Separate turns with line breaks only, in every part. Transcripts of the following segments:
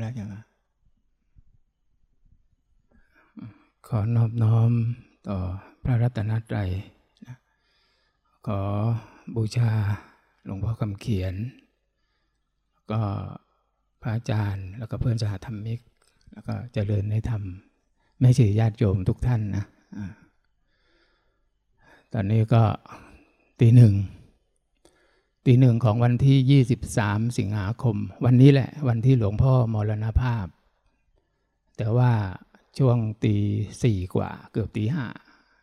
แล้วใช่ไหมขอนอบน้อมต่อพระรัตนตรัยนะขอบูชาหลวงพ่อคำเขียน ก็พระอาจารย์ แล้วก็เพื่อนสหธรรมิก แล้วก็เจริญในธรรมแม่ชีญาติโยมทุกท่านนะ ตอนนี้ก็ตีหนึ่ง ตีหนึ่งของวันที่ 23 สิงหาคม วันนี้แหละวันที่หลวงพ่อมรณภาพ แต่ว่าช่วงตีสี่กว่าเกือบตีห้า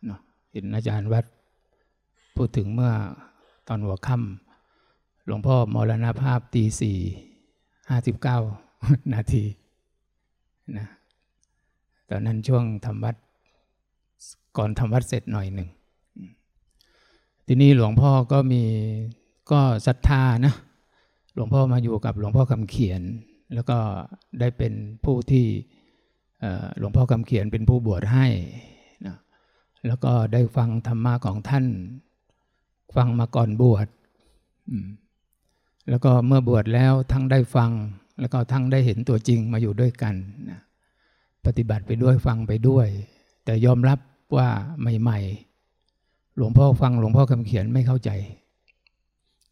เนาะเห็นอาจารย์วัดพูดถึงเมื่อตอนหัวค่ำหลวงพ่อมรณภาพตีสี่ห้าสิบเก้านาทีนะตอนนั้นช่วงทำวัดก่อนทำวัดเสร็จหน่อยหนึ่ง ทีนี้หลวงพ่อก็มี ก็ศรัทธานะหลวงพ่อมาอยู่กับหลวงพ่อคำเขียน แล้วก็ได้เป็นผู้ที่หลวงพ่อคำเขียนเป็นผู้บวชให้นะแล้วก็ได้ฟังธรรมะของท่าน ฟังมาก่อนบวชแล้วก็เมื่อบวชแล้วทั้งได้ฟัง แล้วก็ทั้งได้เห็นตัวจริงมาอยู่ด้วยกันนะปฏิบัติไปด้วยฟังไปด้วย แต่ยอมรับว่าใหม่ ๆ หลวงพ่อฟังหลวงพ่อคำเขียนไม่เข้าใจ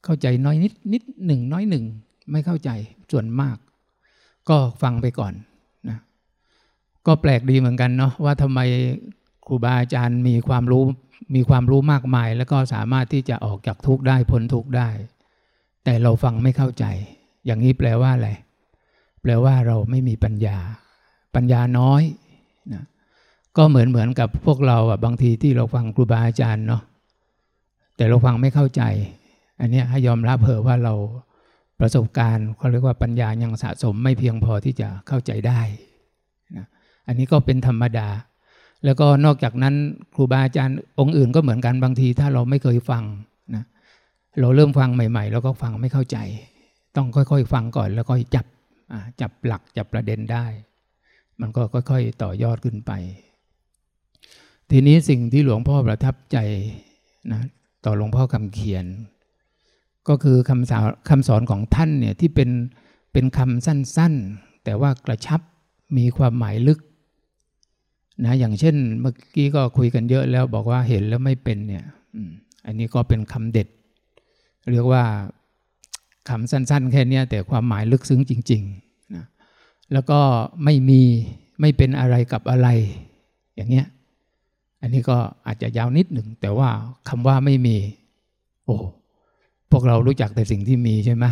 เข้าใจน้อยนิดนิดหนึ่งน้อยหนึ่งไม่เข้าใจส่วนมาก ก็ฟังไปก่อนนะก็แปลกดีเหมือนกันเนาะว่าทำไมครูบาอาจารย์มีความรู้มีความรู้มากมาย แล้วก็สามารถที่จะออกจากทุกข์ได้พ้นทุกข์ได้ แต่เราฟังไม่เข้าใจ อย่างนี้แปลว่าอะไรแปลว่าเราไม่มีปัญญา ปัญญาน้อยนะก็เหมือนเหมือนกับพวกเราอะบางทีที่เราฟังครูบาอาจารย์เนาะแต่เราฟังไม่เข้าใจ อันนี้ให้ยอมรับเถอะว่าเราประสบการณ์เขาเรียกว่าปัญญายังสะสมไม่เพียงพอที่จะเข้าใจได้นะอันนี้ก็เป็นธรรมดา แล้วก็นอกจากนั้นครูบาอาจารย์องค์อื่นก็เหมือนกันบางที ถ้าเราไม่เคยฟังนะเราเริ่มฟังใหม่ๆเราก็ฟังไม่เข้าใจ ต้องค่อยๆ ฟังก่อนแล้วก็จับจับหลักจับประเด็นได้ มันก็ค่อย ๆ ต่อยอดขึ้นไป ทีนี้สิ่งที่หลวงพ่อประทับใจนะต่อหลวงพ่อคำเขียน ก็คือคำสอนคำสอนของท่านเนี่ยที่เป็นเป็นคำสั้นๆ แต่ว่ากระชับมีความหมายลึกนะอย่างเช่นเมื่อกี้ก็คุยกันเยอะแล้วบอกว่าเห็นแล้วไม่เป็นเนี่ยอันนี้ก็เป็นคำเด็ด เรียกว่าคำสั้น ๆ แค่นี้แต่ความหมายลึกซึ้งจริงๆนะแล้วก็ไม่มีไม่เป็นอะไรกับอะไร อย่างเงี้ยอันนี้ก็อาจจะยาวนิดหนึ่ง แต่ว่าคำว่าไม่มี โอ้ พวกเรารู้จักแต่สิ่งที่มีใช่ไหม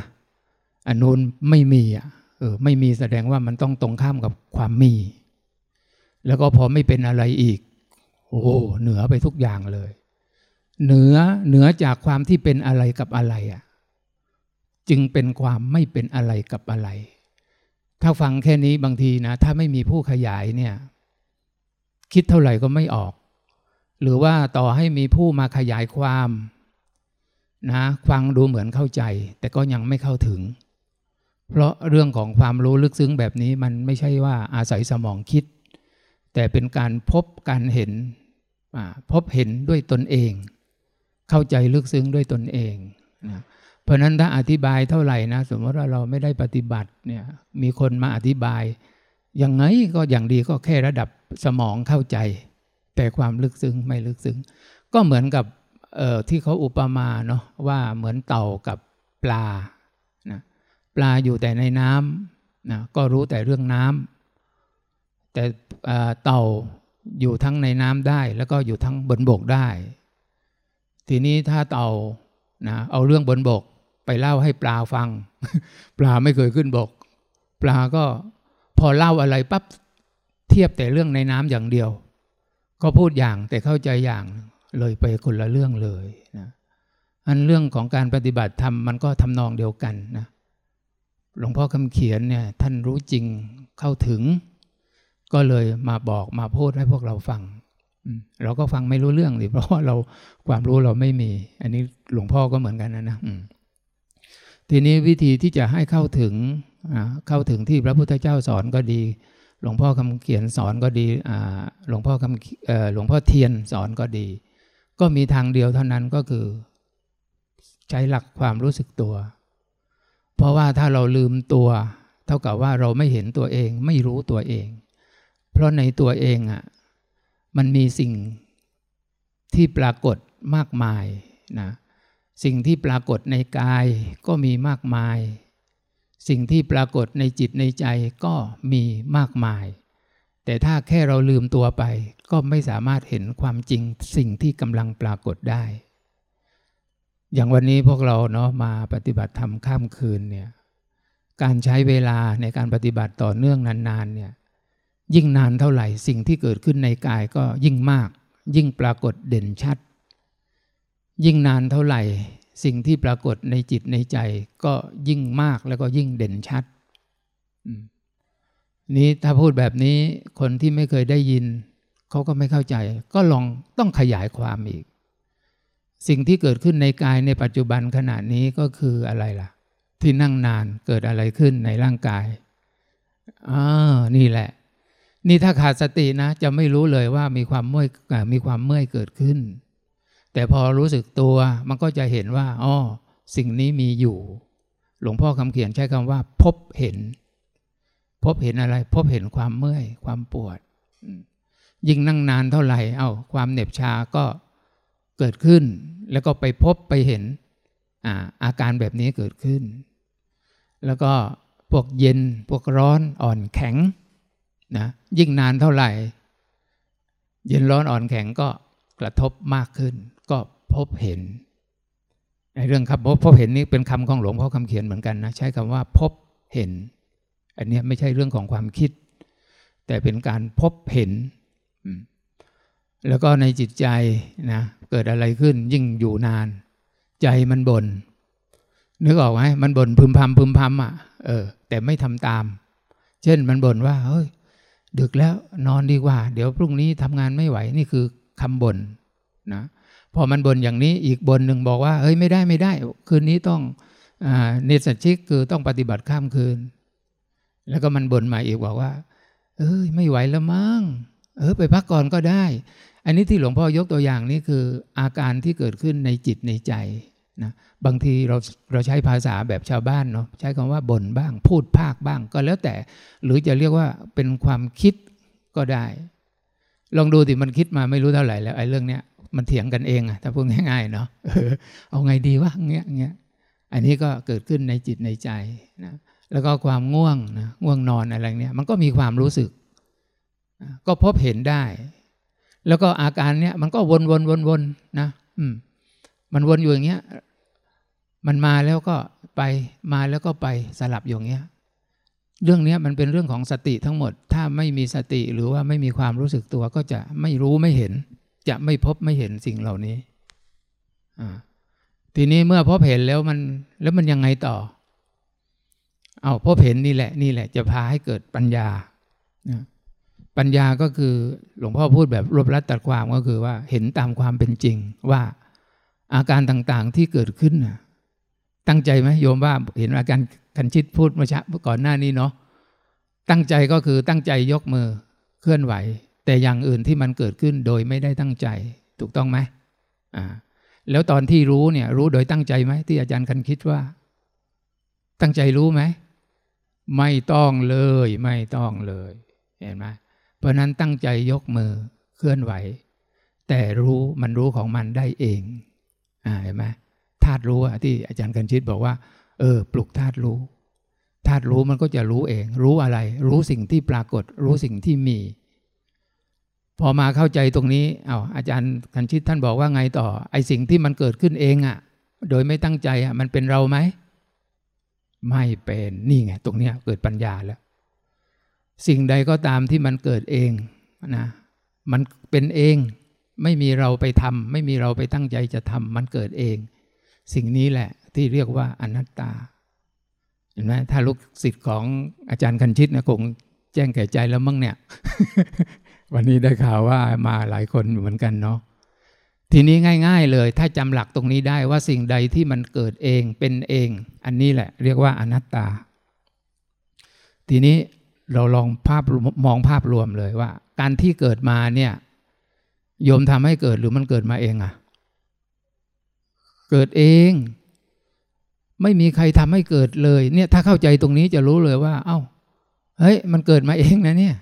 อันนู้นไม่มีอะเออไม่มีแสดงว่ามันต้องตรงข้ามกับความมี แล้วก็พอไม่เป็นอะไรอีก โอ้เหนือไปทุกอย่างเลย เหนือเหนือจากความที่เป็นอะไรกับอะไรอะ จึงเป็นความไม่เป็นอะไรกับอะไร ถ้าฟังแค่นี้บางทีนะ ถ้าไม่มีผู้ขยายเนี่ย คิดเท่าไหร่ก็ไม่ออก หรือว่าต่อให้มีผู้มาขยายความ นะฟังดูเหมือนเข้าใจ แต่ก็ยังไม่เข้าถึง เพราะเรื่องของความรู้ลึกซึ้งแบบนี้มันไม่ใช่ว่าอาศัยสมองคิด แต่เป็นการพบการเห็นพบเห็นด้วยตนเอง เข้าใจลึกซึ้งด้วยตนเองนะเพราะนั้นถ้าอธิบายเท่าไหร่นะ สมมติว่าเราไม่ได้ปฏิบัติเนี่ยมีคนมาอธิบายยังไงก็อย่างดีก็แค่ระดับสมองเข้าใจ แต่ความลึกซึ้งไม่ลึกซึ้งก็เหมือนกับ ที่เขาอุปมาเนาะว่าเหมือนเต่ากับปลาปลาอยู่แต่ในน้ำนะก็รู้แต่เรื่องน้ำแต่เต่าอยู่ทั้งในน้ำได้ แล้วก็อยู่ทั้งบนบกได้ ทีนี้ถ้าเต่านะเอาเรื่องบนบกไปเล่าให้ปลาฟัง ปลาไม่เคยขึ้นบก ปลาก็พอเล่าอะไรปั๊บเทียบแต่เรื่องในน้ำอย่างเดียว ก็พูดอย่างแต่เข้าใจอย่าง เลยไปคนละเรื่องเลยนะอันเรื่องของการปฏิบัติธรรมมันก็ทำนองเดียวกันนะหลวงพ่อคำเขียนเนี่ยท่านรู้จริงเข้าถึง ก็เลยมาบอกมาพูดให้พวกเราฟังเราก็ฟังไม่รู้เรื่องเลยเพราะว่าเราความรู้เราไม่มี อันนี้หลวงพ่อก็เหมือนกันนะนะทีนี้วิธีที่จะให้เข้าถึงเข้าถึงที่พระพุทธเจ้าสอนก็ดี หลวงพ่อคำเขียนสอนก็ดีหลวงพ่อคำหลวงพ่อเทียนสอนก็ดี ก็มีทางเดียวเท่านั้นก็คือ ใช้หลักความรู้สึกตัว เพราะว่าถ้าเราลืมตัว เท่ากับว่าเราไม่เห็นตัวเองไม่รู้ตัวเอง เพราะในตัวเองอะมันมีสิ่งที่ปรากฏมากมายนะสิ่งที่ปรากฏในกายก็มีมากมาย สิ่งที่ปรากฏในจิตในใจก็มีมากมาย แต่ถ้าแค่เราลืมตัวไป ก็ไม่สามารถเห็นความจริงสิ่งที่กำลังปรากฏได้ อย่างวันนี้พวกเราเนาะมาปฏิบัติธรรมข้ามคืนเนี่ยการใช้เวลาในการปฏิบัติต่อเนื่องนานๆเนี่ยยิ่งนานเท่าไหร่สิ่งที่เกิดขึ้นในกายก็ยิ่งมาก ยิ่งปรากฏเด่นชัด ยิ่งนานเท่าไหร่ สิ่งที่ปรากฏในจิตในใจ ก็ยิ่งมากแล้วก็ยิ่งเด่นชัด นี้ถ้าพูดแบบนี้คนที่ไม่เคยได้ยิน เขาก็ไม่เข้าใจ ก็ลองต้องขยายความอีก สิ่งที่เกิดขึ้นในกายในปัจจุบันขณะนี้ก็คืออะไรล่ะ ที่นั่งนานเกิดอะไรขึ้นในร่างกายอ่านี่แหละ นี่ถ้าขาดสตินะ จะไม่รู้เลยว่ามีความเมื่อยมีความเมื่อยเกิดขึ้น แต่พอรู้สึกตัวมันก็จะเห็นว่าอ๋อสิ่งนี้มีอยู่ หลวงพ่อคำเขียนใช้คำว่า พบเห็น พบเห็นอะไร พบเห็นความเมื่อยความปวด ยิ่งนั่งนานเท่าไหร่ เอา้าความเหน็บชาก็เกิดขึ้น แล้วก็ไปพบไปเห็นอาอาการแบบนี้เกิดขึ้น แล้วก็พวกเย็นพวกร้อนอ่อนแข็งนะยิ่งนานเท่าไหร่ เย็นร้อนอ่อนแข็งก็กระทบมากขึ้น ก็พบเห็นในเรื่องคำพบพบเห็นนี่เป็นคำของหลวงพ่อคำเขียนเหมือนกันนะใช้คำว่าพบเห็น อันนี้ไม่ใช่เรื่องของความคิด แต่เป็นการพบเห็น แล้วก็ในจิตใจนะเกิดอะไรขึ้นยิ่งอยู่นาน ใจมันบน่นนึกออกไหมมันบ่นพึมพำพึมพำอะเออ แต่ไม่ทำตาม เช่นมันบ่นว่าเฮ้ยดึกแล้วนอนดีกว่า เดี๋ยวพรุ่งนี้ทำงานไม่ไหวนี่คือคำบน่นนะพอมันบ่นอย่างนี้อีกบ่นหนึ่งบอกว่าเฮ้ยไม่ได้ไม่ได้ คืนนี้ต้องเนสชิกคือต้องปฏิบัติข้ามคืน แล้วก็มันบ่นมาอีกบอกว่า เอ้ยไม่ไหวแล้วมั้งเออไปพักก่อนก็ได้ อันนี้ที่หลวงพ่อยกตัวอย่างนี่คืออาการที่เกิดขึ้นในจิตในใจนะบางทีเราเราใช้ภาษาแบบชาวบ้านเนาะใช้คำว่าบ่นบ้างพูดภาคบ้างก็แล้วแต่ หรือจะเรียกว่าเป็นความคิดก็ได้ ลองดูสิมันคิดมาไม่รู้เท่าไหร่แล้วไอ้เรื่องเนี้ยมันเถียงกันเองอะถ้าพูดง่ายๆเนาะเอาไงดีวะเงี้ยเงี้ยอันนี้ก็เกิดขึ้นในจิตในใจนะ แล้วก็ความง่วงนะง่วงนอนอะไรเนี้ยมันก็มีความรู้สึก ก็พบเห็นได้ แล้วก็อาการเนี้ยมันก็วนวนวนวนนะอืมมันวนอยู่อย่างเงี้ยมันมาแล้วก็ไปมาแล้วก็ไปสลับอย่างเงี้ย เรื่องนี้มันเป็นเรื่องของสติทั้งหมด ถ้าไม่มีสติหรือว่าไม่มีความรู้สึกตัวก็จะไม่รู้ไม่เห็น จะไม่พบไม่เห็นสิ่งเหล่านี้ทีนี้เมื่อพบเห็นแล้วมันแล้วมันยังไงต่อ เอาพบเห็นนี่แหละนี่แหละ จะพาให้เกิดปัญญาปัญญาก็คือหลวงพ่อพูดแบบรวบรัดตัดความก็คือว่าเห็นตามความเป็นจริงว่าอาการต่างๆที่เกิดขึ้นนะตั้งใจไหมโยมว่าเห็นอาการคันชิดพูดเมื่อช้าก่อนหน้านี้เนาะตั้งใจก็คือตั้งใจยกมือเคลื่อนไหว แต่อย่างอื่นที่มันเกิดขึ้นโดยไม่ได้ตั้งใจ ถูกต้องไหมอ่าแล้วตอนที่รู้เนี่ย รู้โดยตั้งใจไหมที่อาจารย์คันคิดว่า ตั้งใจรู้ไหม ไม่ต้องเลยไม่ต้องเลย เห็นไหมเพราะนั้นตั้งใจยกมือเคลื่อนไหว แต่รู้มันรู้ของมันได้เองเห็นไหมธาตุรู้ที่อาจารย์กันชิตบอกว่า เออ ปลุกธาตุรู้ธาตุรู้มันก็จะรู้เอง รู้อะไร รู้สิ่งที่ปรากฏ รู้สิ่งที่มี พอมาเข้าใจตรงนี้เอาอาจารย์กันชิตท่านบอกว่าไงต่อ ไอสิ่งที่มันเกิดขึ้นเองอะ่ะ โดยไม่ตั้งใจอะ่ะมันเป็นเราไหม ไม่เป็นนี่ไงตรงเนี้ยเกิดปัญญาแล้ว สิ่งใดก็ตามที่มันเกิดเองนะมันเป็นเอง ไม่มีเราไปทำไม่มีเราไปตั้งใจจะทำมันเกิดเอง สิ่งนี้แหละที่เรียกว่าอนัตตาเห็นไหมถ้าลูกศิษย์ของอาจารย์คันชิตนะคงแจ้งแก่ใจแล้วมั้งเนี่ย วันนี้ได้ข่าวว่ามาหลายคนเหมือนกันเนาะ ทีนี้ง่าย ๆ เลย ถ้าจำหลักตรงนี้ได้ว่าสิ่งใดที่มันเกิดเองเป็นเอง อันนี้แหละ เรียกว่าอนัตตา ทีนี้เราลองภาพมองภาพรวมเลยว่า การที่เกิดมาเนี่ยโยมทำให้เกิดหรือมันเกิดมาเองอะเกิดเอง ไม่มีใครทำให้เกิดเลยเนี่ยถ้าเข้าใจตรงนี้จะรู้เลยว่า เอา้าเฮ้ยมันเกิดมาเองนะเนี่ย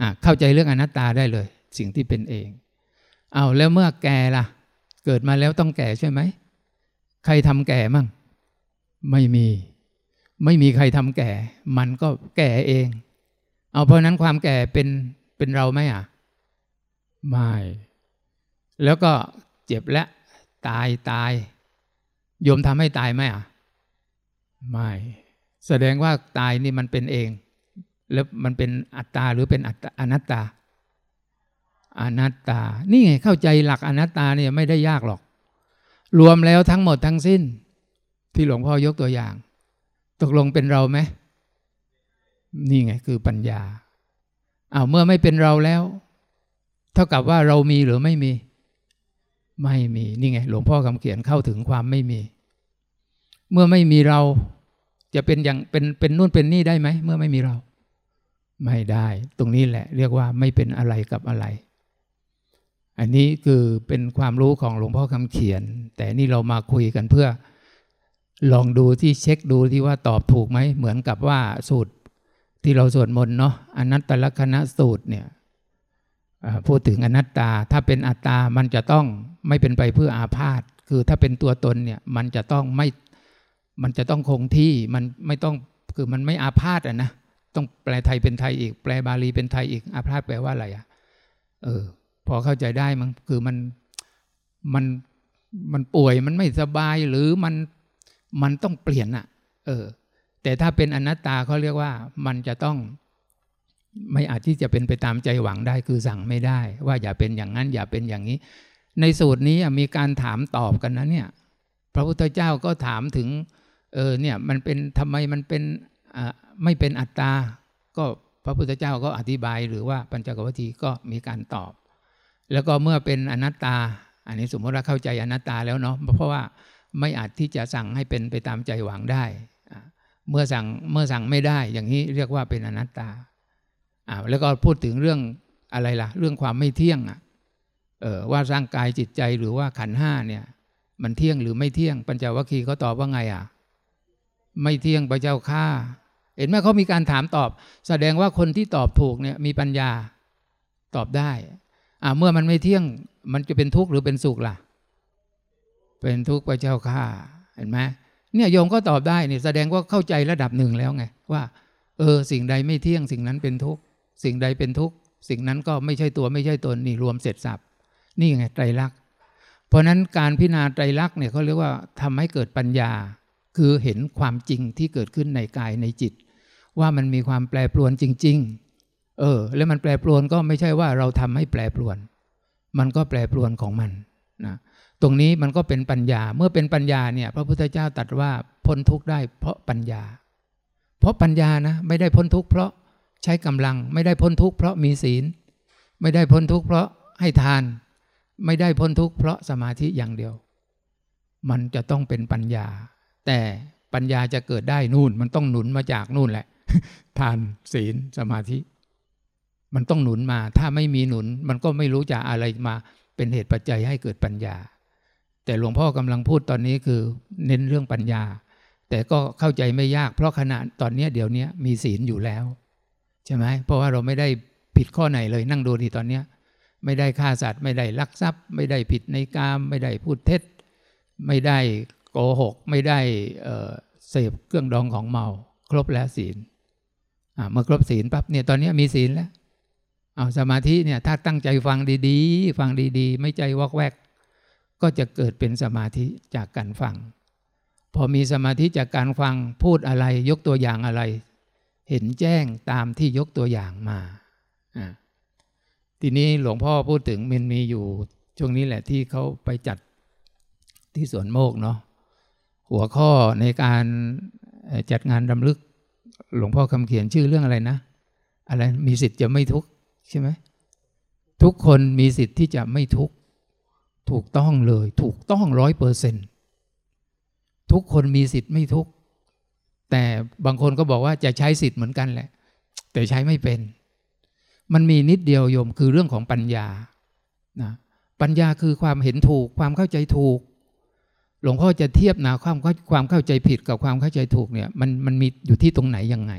อะเข้าใจเรื่องอนัตตาได้เลย สิ่งที่เป็นเอง เอาแล้วเมื่อแก่ล่ะ เกิดมาแล้วต้องแก่ใช่ไหม ใครทำแก่มั่ง ไม่มี ไม่มีใครทำแก่ มันก็แก่เอง เอาเพราะนั้นความแก่เป็นเป็นเราไหมอะ ไม่ แล้วก็เจ็บและ ตายตาย โยมทำให้ตายไหมอะ ไม่ แสดงว่าตายนี่มันเป็นเอง แล้วมันเป็นอัตตาหรือเป็นอัตอนัตตา อนัตตา นี่ไงเข้าใจหลักอนัตตาเนี่ยไม่ได้ยากหรอก รวมแล้วทั้งหมดทั้งสิ้น ที่หลวงพ่อยกตัวอย่าง ตกลงเป็นเราไหมนี่ไงคือปัญญาเอา้าเมื่อไม่เป็นเราแล้ว เท่ากับว่าเรามีหรือไม่มี ไม่มีนี่ไง หลวงพ่อคำเขียนเข้าถึงความไม่มี เมื่อไม่มีเราจะเป็นอย่างเป็นเป็นนู่นเป็นนี่ได้ไหมเมื่อไม่มีเรา ไม่ได้ ตรงนี้แหละ เรียกว่าไม่เป็นอะไรกับอะไร อันนี้คือเป็นความรู้ของหลวงพ่อคำเขียน แต่นี่เรามาคุยกันเพื่อลองดูที่เช็คดูที่ว่าตอบถูกไหมเหมือนกับว่าสูตรที่เราสวดมนต์เนาะอนัตตลกนณสูตรเนี่ยพูดถึงอนัตตา ถ้าเป็นอัตตา มันจะต้องไม่เป็นไปเพื่ออาพาธคือถ้าเป็นตัวตนเนี่ยมันจะต้องไม่มันจะต้องคงที่มันไม่ต้องคือมันไม่อาพาธอะนะต้องแปลไทยเป็นไทยอีก แปลบาลีเป็นไทยอีกอาพาธแปลว่าอะไรอะเออ พอเข้าใจได้มั้งคือมันมันมันป่วยมันไม่สบายหรือมันมันต้องเปลี่ยนอะเออ แต่ถ้าเป็นอนัตตาเขาเรียกว่ามันจะต้อง ไม่อาจที่จะเป็นไปตามใจหวังได้คือสั่งไม่ได้ ว่าอย่าเป็นอย่างนั้นอย่าเป็นอย่างนี้ ในสูตรนี้มีการถามตอบกันนะเนี่ย พระพุทธเจ้าก็ถามถึง เออเนี่ยมันเป็นทำไมมันเป็นไม่เป็นอัตตา ก็พระพุทธเจ้าก็อธิบายหรือว่าปัญจกวัตถีก็มีการตอบ แล้วก็เมื่อเป็นอนัตตา อันนี้สมมติว่าเข้าใจอนัตตาแล้วเนาะเพราะว่าไม่อาจที่จะสั่งให้เป็นไปตามใจหวังได้ เมื่อสั่งเมื่อสั่งไม่ได้ อย่างนี้เรียกว่าเป็นอนัตตาอ่าแล้วก็พูดถึงเรื่องอะไรล่ะ เรื่องความไม่เที่ยงอะเออว่าร่างกายจิตใจหรือว่าขันห้าเนี่ย มันเที่ยงหรือไม่เที่ยง ปัญจวัคคีย์เขาตอบว่าไงอะไม่เที่ยงพระเจ้าข้าเห็นไหมเขามีการถามตอบ แสดงว่าคนที่ตอบถูกเนี่ยมีปัญญาตอบได้ อ่าเมื่อมันไม่เที่ยง มันจะเป็นทุกข์หรือเป็นสุขล่ะ เป็นทุกข์พระเจ้าข้าเห็นไหมเนี่ยโยมก็ตอบได้นี่แสดงว่าเข้าใจระดับหนึ่งแล้วไงว่า เออ สิ่งใดไม่เที่ยง สิ่งนั้นเป็นทุกข์สิ่งใดเป็นทุกข์สิ่งนั้นก็ไม่ใช่ตัวไม่ใช่ตนนี่รวมเสร็จสับนี่ไงไตรลักษณ์เพราะนั้นการพิจารณาไตรลักษณ์เนี่ยเขาเรียกว่าทำให้เกิดปัญญา คือเห็นความจริงที่เกิดขึ้นในกายในจิต ว่ามันมีความแปรปรวนจริง ๆ เออ แล้วมันแปรปรวนก็ไม่ใช่ว่าเราทำให้แปรปรวน มันก็แปรปรวนของมันนะตรงนี้มันก็เป็นปัญญา เมื่อเป็นปัญญาเนี่ย พระพุทธเจ้าตรัสว่าพ้นทุกข์ได้เพราะปัญญา เพราะปัญญานะไม่ได้พ้นทุกข์เพราะใช้กำลัง ไม่ได้พ้นทุกข์เพราะมีศีล ไม่ได้พ้นทุกข์เพราะให้ทาน ไม่ได้พ้นทุกข์เพราะสมาธิอย่างเดียว มันจะต้องเป็นปัญญา แต่ปัญญาจะเกิดได้นู่น มันต้องหนุนมาจากนู่นแหละ ทานศีลสมาธิ มันต้องหนุนมา ถ้าไม่มีหนุน มันก็ไม่รู้จะอะไรมาเป็นเหตุปัจจัยให้เกิดปัญญา แต่หลวงพ่อกำลังพูดตอนนี้คือเน้นเรื่องปัญญา แต่ก็เข้าใจไม่ยาก เพราะขณะตอนนี้เดี๋ยวนี้มีศีลอยู่แล้วใช่ไหมเพราะว่าเราไม่ได้ผิดข้อไหนเลยนั่งดูทีตอนนี้ไม่ได้ฆ่าสัตว์ ไม่ได้ลักทรัพย์ ไม่ได้ผิดในกาม ไม่ได้พูดเท็จ ไม่ได้โกหก ไม่ได้เสพเครื่องดองของเมา ครบแล้วศีลเมื่อครบศีลปั๊บเนี่ยตอนนี้มีศีลแล้ว เอาสมาธิเนี่ยถ้าตั้งใจฟังดีๆ ฟังดีๆ ไม่ใจวอกแวก ก็จะเกิดเป็นสมาธิจากการฟัง พอมีสมาธิจากการฟังพูดอะไรยกตัวอย่างอะไร เห็นแจ้งตามที่ยกตัวอย่างมาทีนี้หลวงพ่อพูดถึงมันมีอยู่ช่วงนี้แหละที่เขาไปจัดที่สวนโมกเนาะหัวข้อในการจัดงานรำลึก หลวงพ่อคำเขียนชื่อเรื่องอะไรนะ อะไรมีสิทธิ์จะไม่ทุกข์ ใช่ไหมทุกคนมีสิทธิ์ที่จะไม่ทุกข์ถูกต้องเลย ถูกต้องร้อยเปอร์เซนทุกคนมีสิทธิ์ไม่ทุกข์แต่บางคนก็บอกว่าจะใช้สิทธิ์เหมือนกันแหละ แต่ใช้ไม่เป็น มันมีนิดเดียวโยมคือเรื่องของปัญญานะปัญญาคือความเห็นถูก ความเข้าใจถูก หลวงพ่อจะเทียบนะความความเข้าใจผิดกับความเข้าใจถูกเนี่ยมันมันมีอยู่ที่ตรงไหนยังไง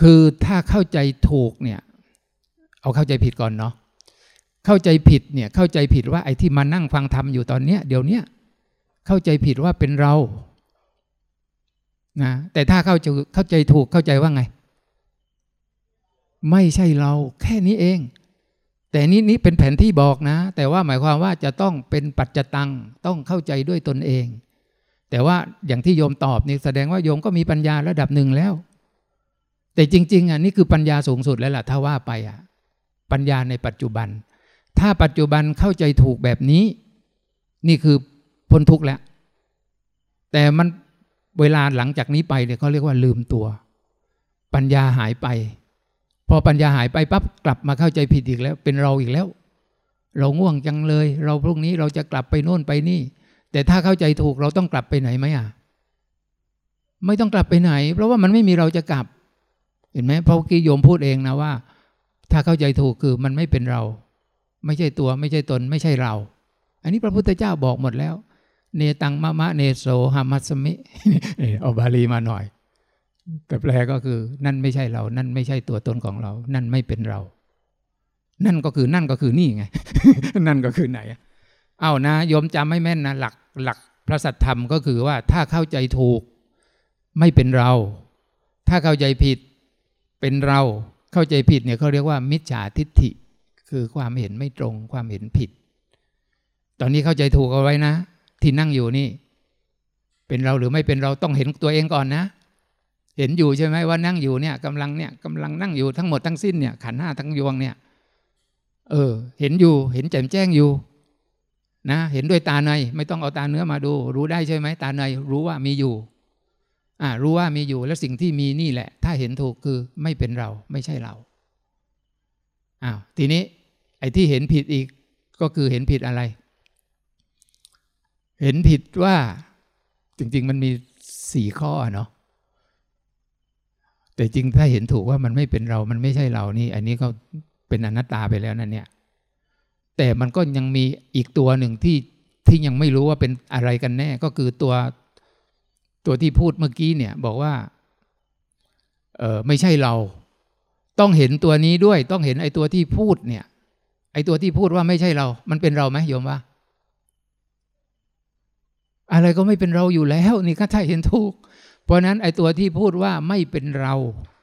คือถ้าเข้าใจถูกเนี่ย เอาเข้าใจผิดก่อนเนาะเข้าใจผิดเนี่ยเข้าใจผิดว่าไอ้ที่มานั่งฟังธรรมอยู่ตอนเนี้ยเดี๋ยวเนี้ยเข้าใจผิดว่าเป็นเรานะแต่ถ้าเข้าใจเข้าใจถูกเข้าใจว่าไง ไม่ใช่เราแค่นี้เอง แต่นี้นี้เป็นแผนที่บอกนะ แต่ว่าหมายความว่าจะต้องเป็นปัจจตังต้องเข้าใจด้วยตนเอง แต่ว่าอย่างที่โยมตอบนี่แสดงว่าโยมก็มีปัญญาระดับหนึ่งแล้ว แต่จริง ๆอะนี่คือปัญญาสูงสุดแล้วล่ะถ้าว่าไปอะ ปัญญาในปัจจุบัน ถ้าปัจจุบันเข้าใจถูกแบบนี้ นี่คือพ้นทุกข์แล้ว แต่มันเวลาหลังจากนี้ไปเนี่ยเขาเรียกว่าลืมตัว ปัญญาหายไป พอปัญญาหายไปปั๊บกลับมาเข้าใจผิดอีกแล้ว เป็นเราอีกแล้ว เราง่วงจังเลย เราพรุ่งนี้เราจะกลับไปโน่นไปนี่ แต่ถ้าเข้าใจถูกเราต้องกลับไปไหนไหมอะไม่ต้องกลับไปไหน เพราะว่ามันไม่มีเราจะกลับ เห็นไหมพระกี้โยมพูดเองนะว่า ถ้าเข้าใจถูกคือมันไม่เป็นเรา ไม่ใช่ตัวไม่ใช่ตนไม่ใช่เรา อันนี้พระพุทธเจ้าบอกหมดแล้ว เนตังมะมะเนโสหามัสมิเอาบาลีมาหน่อย แต่แปลก็คือ นั่นไม่ใช่เรา นั่นไม่ใช่ตัวตนของเรา นั่นไม่เป็นเรา นั่นก็คือนั่นก็คือนี่ไง นั่นก็คือไหน เอานะโยมจำไม่แม่นนะหลักหลักพระสัทธรรมก็คือว่าถ้าเข้าใจถูก ไม่เป็นเรา ถ้าเข้าใจผิดเป็นเรา เข้าใจผิดเนี่ยเขาเรียกว่า มิจฉาทิฏฐิ คือความเห็นไม่ตรงความเห็นผิด ตอนนี้เข้าใจถูกเอาไว้นะ ที่นั่งอยู่นี่ เป็นเราหรือไม่เป็นเราต้องเห็นตัวเองก่อนนะ เห็นอยู่ใช่ไหมว่านั่งอยู่เนี่ยกำลังเนี่ยกำลังนั่งอยู่ทั้งหมดทั้งสิ้นเนี่ยขันห้าทั้งยวงเนี่ย เออ เห็นอยู่เห็นแจ่มแจ้งอยู่นะเห็นด้วยตาใน ไม่ต้องเอาตาเนื้อมาดู รู้ได้ใช่ไหมตาใน รู้ว่ามีอยู่ รู้ว่ามีอยู่แล้วสิ่งที่มีนี่แหละ ถ้าเห็นถูกคือไม่เป็นเราไม่ใช่เราอ้าวทีนี้ไอ้ที่เห็นผิดอีกก็คือเห็นผิดอะไร เห็นผิดว่าจริง ๆ มันมีสี่ข้อเนาะแต่จริงถ้าเห็นถูกว่ามันไม่เป็นเรา มันไม่ใช่เรานี่ อันนี้ก็เป็นอนัตตาไปแล้วนั่นเนี่ย แต่มันก็ยังมีอีกตัวหนึ่งที่ที่ยังไม่รู้ว่าเป็นอะไรกันแน่ ก็คือตัว ตัวที่พูดเมื่อกี้เนี่ยบอกว่าเออไม่ใช่เรา ต้องเห็นตัวนี้ด้วย ต้องเห็นไอ้ตัวที่พูดเนี่ย ไอ้ตัวที่พูดว่าไม่ใช่เรา มันเป็นเราไหมโยมว่า อะไรก็ไม่เป็นเราอยู่แล้ว นี่ก็ถ้าเห็นถูก เพราะนั้นไอ้ตัวที่พูดว่าไม่เป็นเรา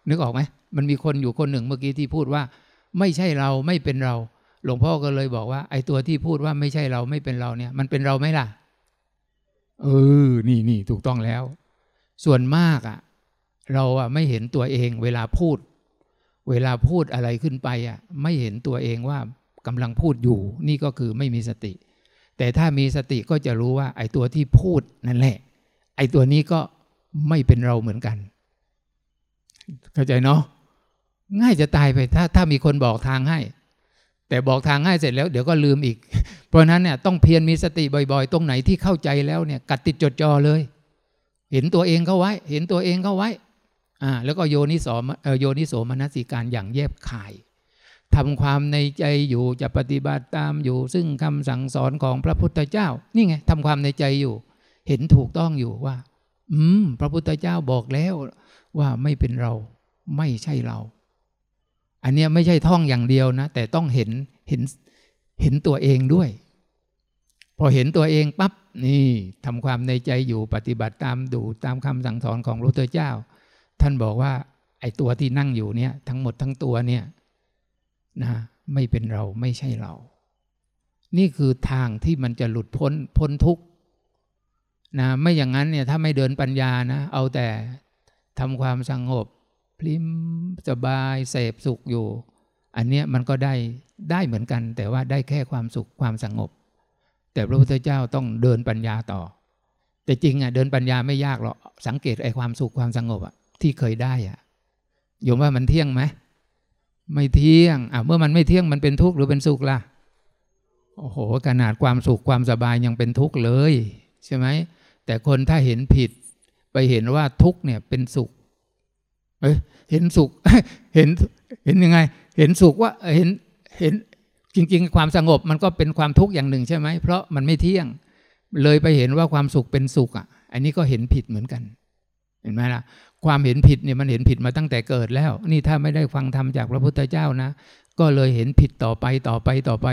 นึกออกไหมมันมีคนอยู่คนหนึ่งเมื่อกี้ที่พูดว่า ไม่ใช่เราไม่เป็นเรา หลวงพ่อก็เลยบอกว่า ไอ้ตัวที่พูดว่าไม่ใช่เราไม่เป็นเราเนี่ย มันเป็นเราไหมล่ะ เออ นี่นี่ถูกต้องแล้ว ส่วนมากอะ่ะ เราอะไม่เห็นตัวเอง เวลาพูด เวลาพูดอะไรขึ้นไปอะ ไม่เห็นตัวเองว่ากำลังพูดอยู่ นี่ก็คือไม่มีสติ แต่ถ้ามีสติก็จะรู้ว่า ไอ้ตัวที่พูดนั่นแหละ ไอ้ตัวนี้ก็ไม่เป็นเราเหมือนกัน เข้าใจเนาะง่ายจะตายไปถ้าถ้ามีคนบอกทางให้ แต่บอกทางให้เสร็จแล้วเดี๋ยวก็ลืมอีก เพราะนั้นเนี่ยต้องเพียรมีสติบ่อย ๆ ตรงไหนที่เข้าใจแล้วเนี่ยกัดติดจดจ่อเลย เห็นตัวเองเข้าไว้ เห็นตัวเองเข้าไว้อ่าแล้วก็โยนิโสโยนิโสมนสิการอย่างแยบคายทำความในใจอยู่จะปฏิบัติตามอยู่ ซึ่งคำสั่งสอนของพระพุทธเจ้า นี่ไงทำความในใจอยู่ เห็นถูกต้องอยู่ว่า อืม พระพุทธเจ้าบอกแล้วว่าไม่เป็นเรา ไม่ใช่เรา อันนี้ไม่ใช่ท่องอย่างเดียวนะ แต่ต้องเห็นเห็นเห็นตัวเองด้วย พอเห็นตัวเองปั๊บนี่ทำความในใจอยู่ปฏิบัติตามดูตามคำสั่งสอนของพระพุทธเจ้า ท่านบอกว่าไอ้ตัวที่นั่งอยู่เนี่ยทั้งหมดทั้งตัวเนี่ยนะไม่เป็นเราไม่ใช่เรา นี่คือทางที่มันจะหลุดพ้นพ้นทุกข์นะไม่อย่างนั้นเนี่ยถ้าไม่เดินปัญญานะ เอาแต่ทำความสงบ พลิมสบายเสพสุขอยู่ อันเนี้ยมันก็ได้ได้เหมือนกัน แต่ว่าได้แค่ความสุขความสงบ แต่พระพุทธเจ้าต้องเดินปัญญาต่อ แต่จริงอะเดินปัญญาไม่ยากหรอกสังเกตไอ้ความสุขความสงบอะที่เคยได้อะโยมว่ามันเที่ยงไหมไม่เที่ยงอะเมื่อมันไม่เที่ยงมันเป็นทุกข์หรือเป็นสุขล่ะโอ้โหขนาดความสุขความสบายยังเป็นทุกข์เลย ใช่ไหมแต่คนถ้าเห็นผิด ไปเห็นว่าทุกข์เนี่ยเป็นสุข เห็นสุข เห็นเห็นยังไง เห็นสุขว่าเห็นเห็นจริง ๆ ความสงบมันก็เป็นความทุกข์อย่างหนึ่งใช่ไหมเพราะมันไม่เที่ยง เลยไปเห็นว่าความสุขเป็นสุขอะ อันนี้ก็เห็นผิดเหมือนกัน เห็นไหมล่ะ ความเห็นผิดเนี่ยมันเห็นผิดมาตั้งแต่เกิดแล้ว นี่ถ้าไม่ได้ฟังธรรมจากพระพุทธเจ้านะ ก็เลยเห็นผิดต่อไปต่อไปต่อไป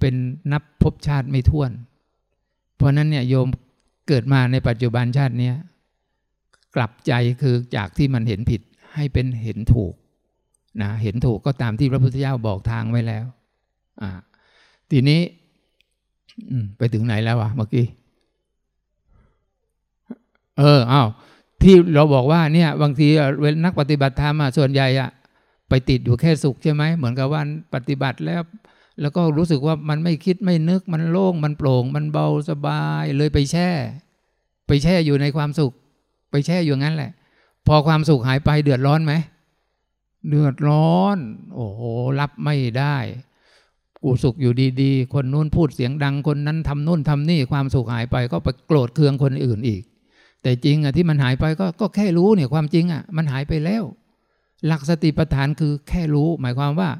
เป็นนับภพชาติไม่ท้วน เพราะนั้นเนี่ยโยมเกิดมาในปัจจุบันชาติเนี้ยกลับใจคือจากที่มันเห็นผิด ให้เป็นเห็นถูกนะเห็นถูกก็ตามที่พระพุทธเจ้าบอกทางไว้แล้วอ่าทีนี้ไปถึงไหนแล้ววะเมื่อกี้เอออ้าวที่เราบอกว่าเนี่ย บางทีเวลนักปฏิบัติธรรมส่วนใหญ่อะไปติดอยู่แค่สุขใช่ไหมเหมือนกับว่าปฏิบัติแล้ว แล้วก็รู้สึกว่ามันไม่คิดไม่นึกมันโล่ง มันโปร่ง มันเบาสบายเลยไปแช่ ไปแช่อยู่ในความสุข ไปแช่อยู่งั้นแหละ พอความสุขหายไปเดือดร้อนไหม เดือดร้อน โอ้โห รับไม่ได้ กูสุขอยู่ดีๆ คนนู้นพูดเสียงดังคนนั้นทำนู่นทำนี่ความสุขหายไปก็ไปโกรธเคืองคนอื่นอีก แต่จริงอะที่มันหายไปก็ก็แค่รู้เนี่ยความจริงอะมันหายไปแล้ว หลักสติปัฏฐานคือแค่รู้ หมายความว่า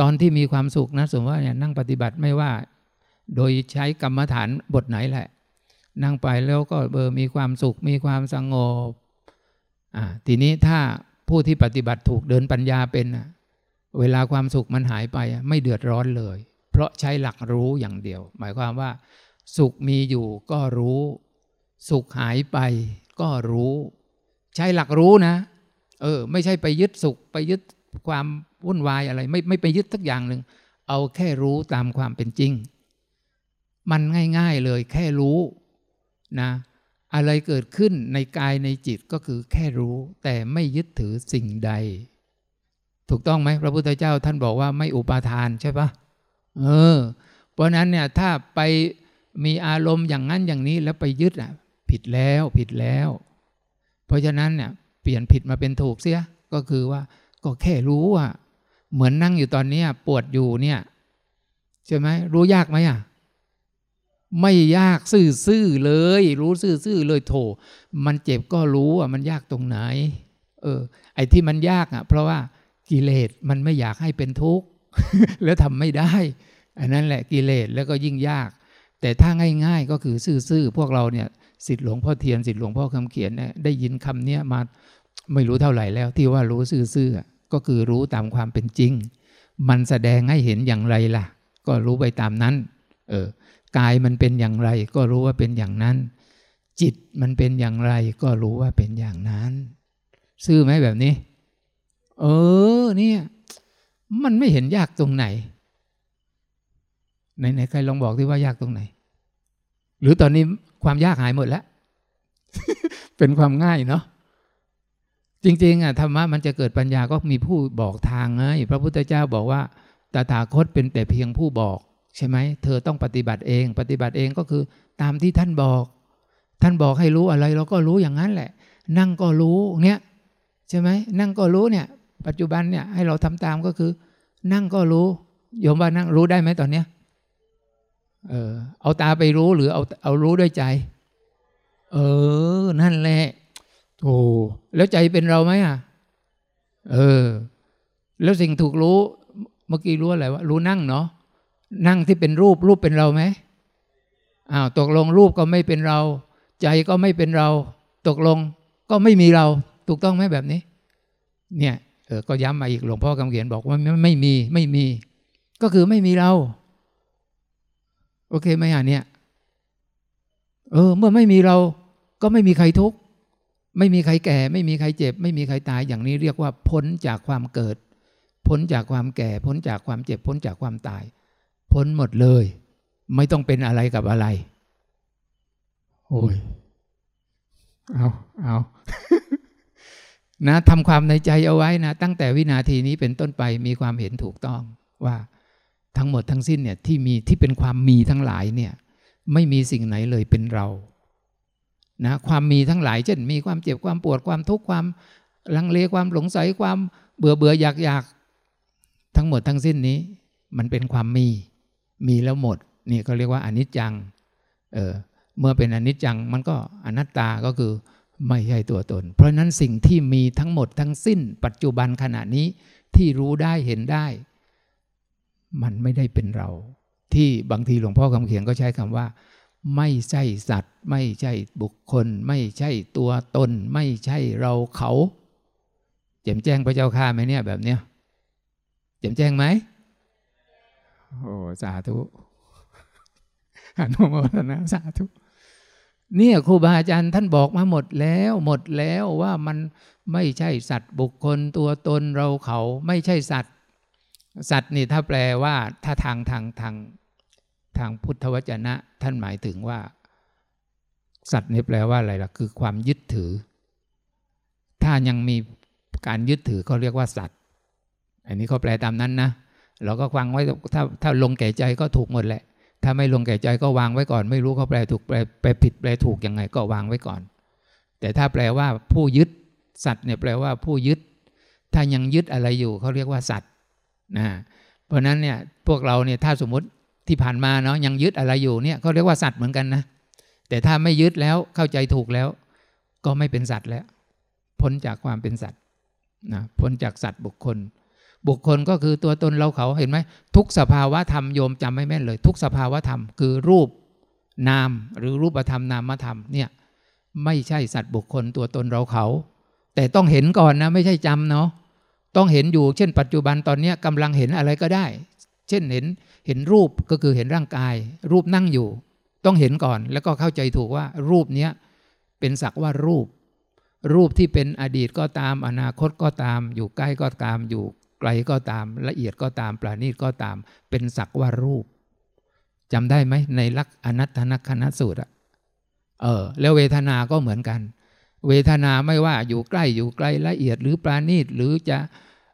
ตอนที่มีความสุขนะสมมติว่าเนี่ยนั่งปฏิบัติไม่ว่า โดยใช้กรรมฐานบทไหนแหละ นั่งไปแล้วก็เบอร์มีความสุขมีความสงบ ทีนี้ถ้าผู้ที่ปฏิบัติถูกเดินปัญญาเป็นเวลาความสุขมันหายไปไม่เดือดร้อนเลย เพราะใช้หลักรู้อย่างเดียว หมายความว่า สุขมีอยู่ก็รู้ สุขหายไปก็รู้ ใช้หลักรู้นะ เออ ไม่ใช่ไปยึดสุขไปยึดความวุ่นวายอะไร ไม่ไม่ไปยึดสักอย่างหนึ่งเอาแค่รู้ตามความเป็นจริง มันง่าย ๆเลย แค่รู้นะ อะไรเกิดขึ้นในกายในจิตก็คือแค่รู้ แต่ไม่ยึดถือสิ่งใด ถูกต้องไหมพระพุทธเจ้าท่านบอกว่าไม่อุปาทานใช่ปะเออ เพราะนั้นเนี่ยถ้าไปมีอารมณ์อย่างนั้นอย่างนี้แล้วไปยึดอะ ผิดแล้วผิดแล้ว เพราะฉะนั้นเนี่ยเปลี่ยนผิดมาเป็นถูกเสียก็คือว่าก็แค่รู้อะเหมือนนั่งอยู่ตอนนี้ปวดอยู่เนี่ยใช่ไหมรู้ยากไหมอะ ไม่ยากซื่อๆเลย รู้ซื่อๆเลยโถ มันเจ็บก็รู้อะมันยากตรงไหน เออ ไอ้ที่มันยากอะ เพราะว่ากิเลสมันไม่อยากให้เป็นทุกข์แล้วทำไม่ได้ อันนั้นแหละกิเลสแล้วก็ยิ่งยาก แต่ถ้าง่าย ๆ ก็คือซื่อๆพวกเราเนี่ยสิทธิหลวงพ่อเทียนสิทธิหลวงพ่อคำเขียนเนี่ยได้ยินคำเนี้ยมาไม่รู้เท่าไหร่แล้ว ที่ว่ารู้ซื่อๆก็คือรู้ตามความเป็นจริง มันแสดงให้เห็นอย่างไรล่ะ ก็รู้ไปตามนั้น เออ กายมันเป็นอย่างไร ก็รู้ว่าเป็นอย่างนั้น จิตมันเป็นอย่างไร ก็รู้ว่าเป็นอย่างนั้น ซื่อไหมแบบนี้ เออ เนี่ย มันไม่เห็นยากตรงไหน ไหนใครลองบอกที่ว่ายากตรงไหน หรือตอนนี้ความยากหายหมดแล้ว เป็นความง่ายเนาะจริงๆอะธรรมะมันจะเกิดปัญญาก็มีผู้บอกทางไงพระพุทธเจ้าบอกว่าตถาคตเป็นแต่เพียงผู้บอก ใช่ไหมเธอต้องปฏิบัติเอง ปฏิบัติเองก็คือตามที่ท่านบอก ท่านบอกให้รู้อะไรเราก็รู้อย่างนั้นแหละ นั่งก็รู้เนี้ยใช่ไหมนั่งก็รู้เนี่ย ปัจจุบันเนี่ยให้เราทำตามก็คือ นั่งก็รู้โยมว่านั่งรู้ได้ไหมตอนเนี้ยเออเอาตาไปรู้หรือเอาเอารู้ด้วยใจ เออ นั่นแหละโอ้แล้วใจเป็นเราไหมอะ เออ แล้วสิ่งถูกรู้ เมื่อกี้รู้อะไรวะรู้นั่งเนาะ นั่งที่เป็นรูปรูปเป็นเราไหมอ้าวตกลงรูปก็ไม่เป็นเรา ใจก็ไม่เป็นเรา ตกลงก็ไม่มีเรา ถูกต้องไหมแบบนี้ เนี่ยเออก็ย้ำมาอีกหลวงพ่อกำเขียนบอกว่าไม่มีไม่มี ก็คือไม่มีเรา โอเคไหมอะเนี่ย เออ เมื่อไม่มีเรา ก็ไม่มีใครทุกข์ไม่มีใครแก่ ไม่มีใครเจ็บ ไม่มีใครตายอย่างนี้เรียกว่า พ้นจากความเกิด พ้นจากความแก่ พ้นจากความเจ็บ พ้นจากความตาย พ้นหมดเลย ไม่ต้องเป็นอะไรกับอะไร โอ้ยเอาเอานะทำความในใจเอาไว้นะ ตั้งแต่วินาทีนี้เป็นต้นไปมีความเห็นถูกต้องว่าทั้งหมดทั้งสิ้นเนี่ยที่มีที่เป็นความมีทั้งหลายเนี่ย ไม่มีสิ่งไหนเลยเป็นเรานะความมีทั้งหลาย เช่น มีความเจ็บความปวดความทุกข์ความลังเลความหลงใสความเบื่อเบื่ออยากอยากทั้งหมดทั้งสิ้นนี้ มันเป็นความมี มีแล้วหมด นี่ก็เรียกว่าอนิจจังเออเมื่อเป็นอนิจจังมันก็อนัตตาก็คือไม่ใช่ตัวตน เพราะนั้นสิ่งที่มีทั้งหมดทั้งสิ้น ปัจจุบันขณะนี้ที่รู้ได้เห็นได้ มันไม่ได้เป็นเรา ที่บางทีหลวงพ่อคำเขียนก็ใช้คำว่า ไม่ใช่สัตว์ ไม่ใช่บุคคล ไม่ใช่ตัวตน ไม่ใช่เราเขาแจ่มแจ้งพระเจ้าข้าไหมเนี่ยแบบเนี้ยแจ่มแจ้งไหม โอ้สาธุอนุโมทนาสาธุเนี่ยครูบาอาจารย์ท่านบอกมาหมดแล้วหมดแล้วว่ามันไม่ใช่สัตว์บุคคลตัวตนเราเขาไม่ใช่สัตว์ สัตว์นี่ถ้าแปลว่าถ้าทางทางทางทางพุทธวจนะ ท่านหมายถึงว่า สัตว์นี่แปลว่าอะไรล่ะ คือความยึดถือ ถ้ายังมีการยึดถือเขาเรียกว่าสัตว์ อันนี้เขาแปลตามนั้นนะ เราก็ฟังไว้ถ้าถ้าลงแก่ใจก็ถูกหมดแหละ ถ้าไม่ลงแก่ใจก็วางไว้ก่อน ไม่รู้เขาแปลถูกแปลแปลผิดแปลถูกยังไงก็วางไว้ก่อน แต่ถ้าแปลว่าผู้ยึดสัตว์เนี่ยแปลว่าผู้ยึด ถ้ายังยึดอะไรอยู่เขาเรียกว่าสัตว์นะเพราะนั้นเนี่ยพวกเราเนี่ยถ้าสมมติที่ผ่านมาเนาะยังยึดอะไรอยู่เนี่ยเขาเรียกว่าสัตว์เหมือนกันนะแต่ถ้าไม่ยึดแล้วเข้าใจถูกแล้ว ก็ไม่เป็นสัตว์แล้ว พ้นจากความเป็นสัตว์นะพ้นจากสัตว์บุคคล บุคคลก็คือตัวตนเราเขาเห็นไหมทุกสภาวะธรรมโยมจำไม่แม่นเลย ทุกสภาวะธรรมคือรูปนามหรือรูปธรรมนามธรรมเนี่ยไม่ใช่สัตว์บุคคลตัวตนเราเขา แต่ต้องเห็นก่อนนะไม่ใช่จำเนาะต้องเห็นอยู่เช่น ปัจจุบันตอนนี้กำลังเห็นอะไรก็ได้ เช่นเห็นเห็นรูปก็คือเห็นร่างกาย รูปนั่งอยู่ ต้องเห็นก่อนแล้วก็เข้าใจถูกว่ารูปเนี้ยเป็นสักว่ารูป รูปที่เป็นอดีตก็ตาม อนาคตก็ตาม อยู่ใกล้ก็ตามอยู่ ไกลก็ตาม ละเอียดก็ตามปราณีตก็ตาม เป็นสักว่ารูปจำได้ไหมในลักอนัตตนคณสูตรอะเออ แล้วเวทนาก็เหมือนกัน เวทนาไม่ว่าอยู่ใกล้อยู่ไกลละเอียดหรือปราณีตหรือจะ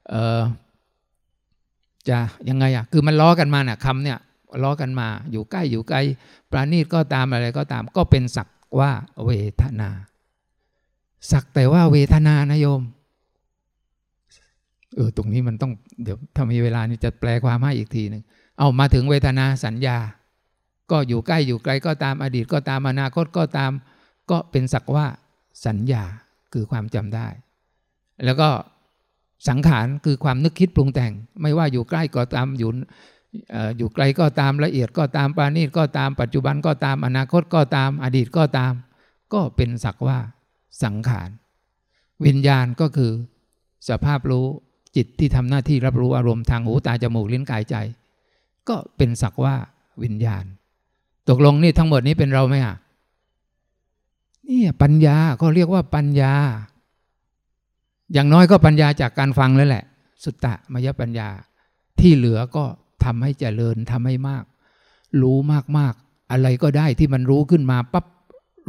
เออจะยังไงอะคือมันล้อกันมาเนี่ยคำเนี่ยล้อกันมา อยู่ใกล้อยู่ไกล ปราณีตก็ตามอะไรก็ตาม ก็เป็นสักว่าเวทนา สักแต่ว่าเวทนานะโยม เออตรงนี้มันต้องเดี๋ยวถ้ามีเวลานี่จะแปลความให้อีกทีหนึ่งเอามาถึงเวทนาสัญญา ก็อยู่ใกล้อยู่ไกลก็ตามอดีตก็ตามอนาคตก็ตาม ก็เป็นสักว่าสัญญาคือความจำได้ แล้วก็สังขารคือความนึกคิดปรุงแต่ง ไม่ว่าอยู่ใกล้ก็ตามอยู่อยู่ไกลก็ตามละเอียดก็ตามปานีตก็ตามปัจจุบันก็ตามอนาคตก็ตาม อดีตก็ตาม ก็เป็นสักว่าสังขาร วิญญาณก็คือสภาพรู้ จิตที่ทำหน้าที่รับรู้อารมณ์ทางหูตาจมูกลิ้นกายใจ ก็เป็นสักว่าวิญญาณ ตกลงนี่ทั้งหมดนี้เป็นเราไหมอะนี่ปัญญาก็เรียกว่าปัญญา อย่างน้อยก็ปัญญาจากการฟังแล้วแหละ สุตตะมยปัญญา ที่เหลือก็ทำให้เจริญทำให้มาก รู้มากๆ อะไรก็ได้ที่มันรู้ขึ้นมาปั๊บ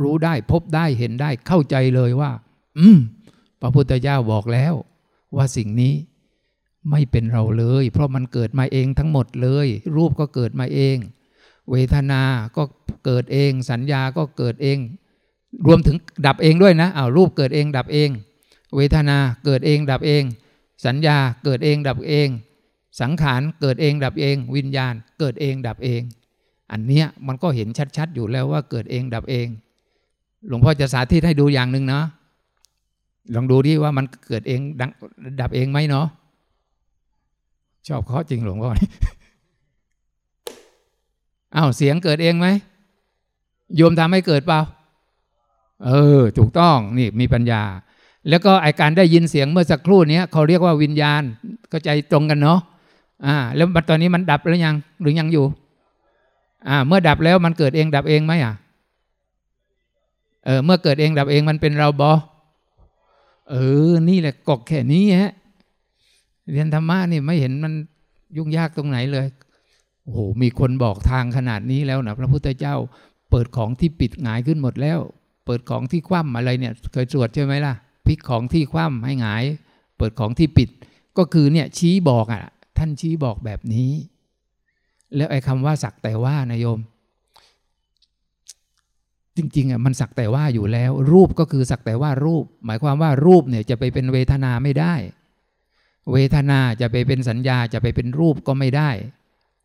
รู้ได้พบได้เห็นได้เข้าใจเลยว่า อืมพระพุทธเจ้าบอกแล้วว่าสิ่งนี้ ไม่เป็นเราเลย เพราะมันเกิดมาเองทั้งหมดเลย รูปก็เกิดมาเอง เวทนาก็เกิดเอง สัญญาก็เกิดเอง รวมถึงดับเองด้วยนะอ้าวรูปเกิดเองดับเอง เวทนาเกิดเองดับเอง สัญญาเกิดเองดับเอง สังขารเกิดเองดับเอง วิญญาณเกิดเองดับเอง อันเนี้ยมันก็เห็นชัดๆอยู่แล้วว่าเกิดเองดับเอง หลวงพ่อจะสาธิตให้ดูอย่างหนึ่งเนาะลองดูดิว่ามันเกิดเองดับเองไหมเนาะ ชอบเคาะจริงหลวงพ่ออ้าวเสียงเกิดเองไหมโยมทำให้เกิดเปล่า เออ ถูกต้องนี่มีปัญญา แล้วก็ไอการได้ยินเสียงเมื่อสักครู่นี้เขาเรียกว่าวิญญาณก็ใจตรงกันเนาะอ่า แล้วตอนนี้มันดับหรือยัง หรือยังอยู่ อ่า เมื่อดับแล้วมันเกิดเองดับเองไหมอะเออเมื่อเกิดเองดับเองมันเป็นเราบอเออ นี่แหละกอกแค่นี้ฮะ เรียนธรรมะนี่ไม่เห็นมันยุ่งยากตรงไหนเลยโอ้โหมีคนบอกทางขนาดนี้แล้วนะพระพุทธเจ้าเปิดของที่ปิดหงายขึ้นหมดแล้ว เปิดของที่คว่ำอะไรเนี่ยเคยตรวจใช่ไหมล่ะพลิกของที่คว่ำให้หงาย เปิดของที่ปิด ก็คือเนี่ยชี้บอกอะ ท่านชี้บอกแบบนี้ แล้วไอ้คำว่าสักแต่ว่านายโยม จริงๆอะมันสักแต่ว่าอยู่แล้ว รูปก็คือสักแต่ว่ารูป หมายความว่ารูปเนี่ยจะไปเป็นเวทนาไม่ได้ เวทนาจะไปเป็นสัญญาจะไปเป็นรูปก็ไม่ได้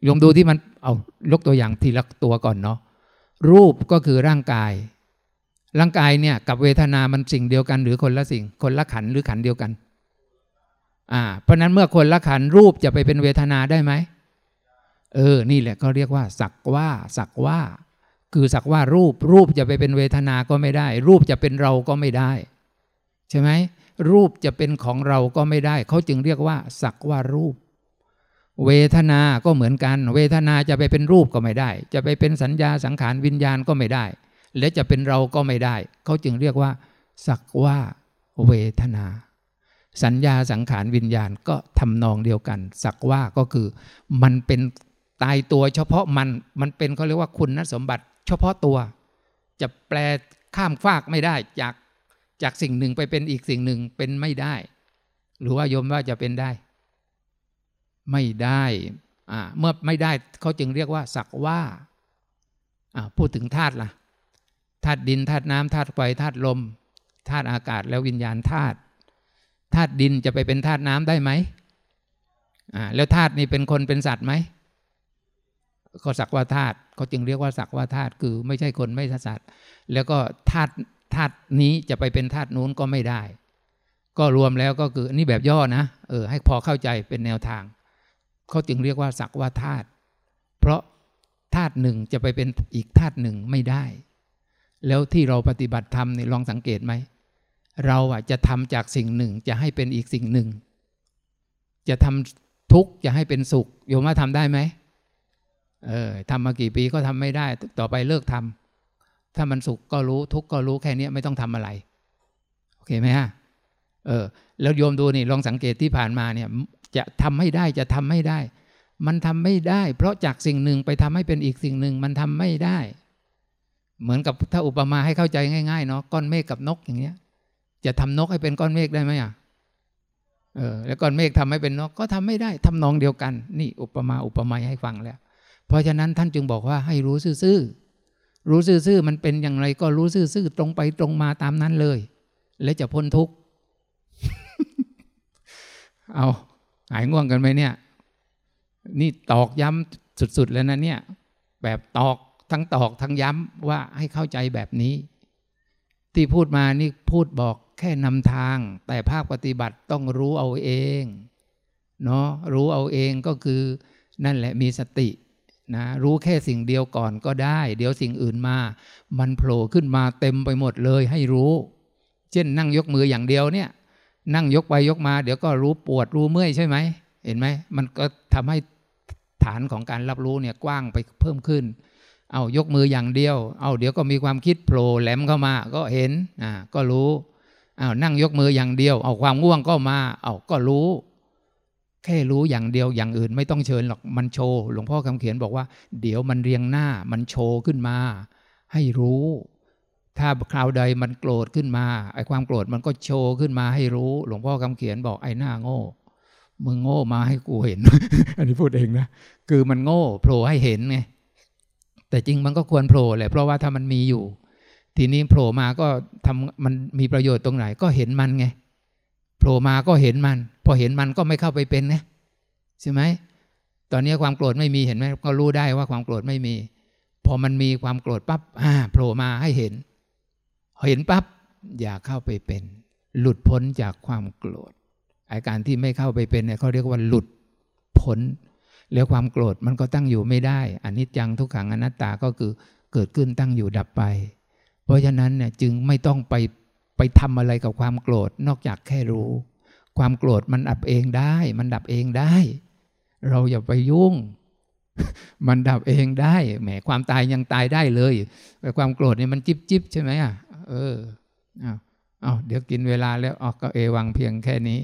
โยมดูที่มันเอายกตัวอย่างทีละตัวก่อนเนาะรูปก็คือร่างกาย ร่างกายเนี่ยกับเวทนามันสิ่งเดียวกัน หรือคนละสิ่ง คนละขันหรือขันเดียวกันอ่าเพราะนั้นเมื่อคนละขันรูปจะไปเป็นเวทนาได้ไหมเออ นี่แหละก็เรียกว่า สักว่าสักว่า คือสักว่ารูปรูปจะไปเป็นเวทนาก็ไม่ได้ รูปจะเป็นเราก็ไม่ได้ ใช่ไหม รูปจะเป็นของเราก็ไม่ได้ เขาจึงเรียกว่า สักว่ารูป เวทนา ก็เหมือนกัน เวทนาจะไปเป็นรูปก็ไม่ได้ จะไปเป็นสัญญาสังขารวิญญาณก็ไม่ได้ และจะเป็นเราก็ไม่ได้ เขาจึงเรียกว่า สักว่าเวทนา สัญญาสังขารวิญญาณก็ทำนองเดียวกัน สักว่าก็คือ มันเป็นตายตัวเฉพาะมันมันเป็นเขาเรียกว่าคุณสมบัติ เฉพาะตัว จะแปลข้ามฟากไม่ได้จาก จากสิ่งหนึ่งไปเป็นอีกสิ่งหนึ่งเป็นไม่ได้ หรือว่าโยมว่าจะเป็นได้ ไม่ได้อ่าเมื่อไม่ได้เขาจึงเรียกว่า สักว่าอ่าพูดถึงธาตุล่ะธาตุดินธาตุน้ำธาตุไฟธาตุลมธาตุอากาศแล้ววิญญาณธาตุธาตุดินจะไปเป็นธาตุน้ำได้ไหมอ่าแล้วธาตุนี่เป็นคนเป็นสัตว์ไหมก็สักว่าธาตุเขาจึงเรียกว่าสักว่าธาตุคือไม่ใช่คนไม่ใช่สัตว์ แล้วก็ธาตุ ธาตุนี้จะไปเป็นธาตุนู้นก็ไม่ได้ ก็รวมแล้วก็คือนี่แบบย่อนะเออให้พอเข้าใจเป็นแนวทางเขาจึงเรียกว่าสักว่าธาตุเพราะธาตุหนึ่งจะไปเป็นอีกธาตุหนึ่งไม่ได้ แล้วที่เราปฏิบัติธรรมนี่ลองสังเกตไหมเราอะจะทำจากสิ่งหนึ่งจะให้เป็นอีกสิ่งหนึ่ง จะทำทุกข์จะให้เป็นสุขโยมว่าทำได้ไหมเออทำมากี่ปีก็ทำไม่ได้ ต่อไปเลิกทำ ถ้ามันสุขก็รู้ทุกข์ก็รู้แค่นี้ไม่ต้องทำอะไร โอเคไหมฮะเออแล้วโยมดูนี่ลองสังเกตที่ผ่านมาเนี่ยจะทำไม่ได้จะทำไม่ได้ มันทำไม่ได้ เพราะจากสิ่งหนึ่งไปทำให้เป็นอีกสิ่งหนึ่งมันทำไม่ได้ เหมือนกับถ้าอุปมาให้เข้าใจง่ายๆเนาะก้อนเมฆกับนกอย่างเงี้ย จะทำนกให้เป็นก้อนเมฆได้ไหมอะเออแล้วก้อนเมฆทำให้เป็นนกก็ทำไม่ได้ทำนองเดียวกัน นี่อุปมาอุปไมยให้ฟังแล้ว เพราะฉะนั้นท่านจึงบอกว่าให้รู้ซื่อๆ รู้ซื่อๆมันเป็นอย่างไรก็รู้ซื่อๆตรงไปตรงมาตามนั้นเลย และจะพ้นทุกข์ เอาหายง่วงกันไหมเนี่ย นี่ตอกย้ำสุด ๆ แล้วนะเนี่ย แบบตอกทั้งตอกทั้งย้ำว่าให้เข้าใจแบบนี้ ที่พูดมานี่พูดบอกแค่นำทาง แต่ภาคปฏิบัติต้องรู้เอาเองเนาะรู้เอาเองก็คือนั่นแหละมีสติ นะรู้แค่สิ่งเดียวก่อนก็ได้ เดี๋ยวสิ่งอื่นมา มันโผล่ขึ้นมาเต็มไปหมดเลยให้รู้ เช่นนั่งยกมืออย่างเดียวเนี่ย นั่งยกไปยกมา เดี๋ยวก็รู้ปวดรู้เมื่อยใช่ไหมเห็นไหมมันก็ทำให้ฐานของการรับรู้เนี่ยกว้างไปเพิ่มขึ้น เอายกมืออย่างเดียว เอาเดี๋ยวก็มีความคิดโผล่แหลมเข้ามา ก็เห็นอ่าก็รู้เอานั่งยกมืออย่างเดียว เอาความง่วงก็มาเอาก็รู้ แค่รู้อย่างเดียวอย่างอื่นไม่ต้องเชิญหรอกมันโชว์หลวงพ่อคำเขียนบอกว่า เดี๋ยวมันเรียงหน้ามันโชว์ขึ้นมา ให้รู้ ถ้าคราวใดมันโกรธขึ้นมาไอ้ความโกรธมันก็โชว์ขึ้นมาให้รู้ หลวงพ่อคำเขียนบอกไอ้หน้าโง่มึงโง่มาให้กูเห็น อันนี้พูดเองนะคือมันโง่โผล่ให้เห็นไงแต่จริงมันก็ควรโผล่แหละเพราะว่าถ้ามันมีอยู่ ทีนี้โผล่มาก็ทำมันมีประโยชน์ตรงไหนก็เห็นมันไง โผล่มาก็เห็นมัน พอเห็นมันก็ไม่เข้าไปเป็นนะใช่ไหมตอนนี้ความโกรธไม่มีเห็นไหมก็รู้ได้ว่าความโกรธไม่มี พอมันมีความโกรธปั๊บอ่าโผล่มาให้เห็นเห็นปั๊บอย่าเข้าไปเป็น หลุดพ้นจากความโกรธอาการที่ไม่เข้าไปเป็นเนี่ยเขาเรียกว่าหลุดพ้นแล้วความโกรธมันก็ตั้งอยู่ไม่ได้อันนี้จังทุกขังอนัตตาก็คือเกิดขึ้นตั้งอยู่ดับไป เพราะฉะนั้นเนี่ยจึงไม่ต้องไป ไปทำอะไรกับความโกรธนอกจากแค่รู้ ความโกรธมันดับเองได้ มันดับเองได้ เราอย่าไปยุ่ง มันดับเองได้แหมความตายยังตายได้เลยแต่ความโกรธเนี่ยมันจิบจิบใช่ไหมอะเออเอาเอาเดี๋ยวกินเวลาแล้วออกก็เอวังเพียงแค่นี้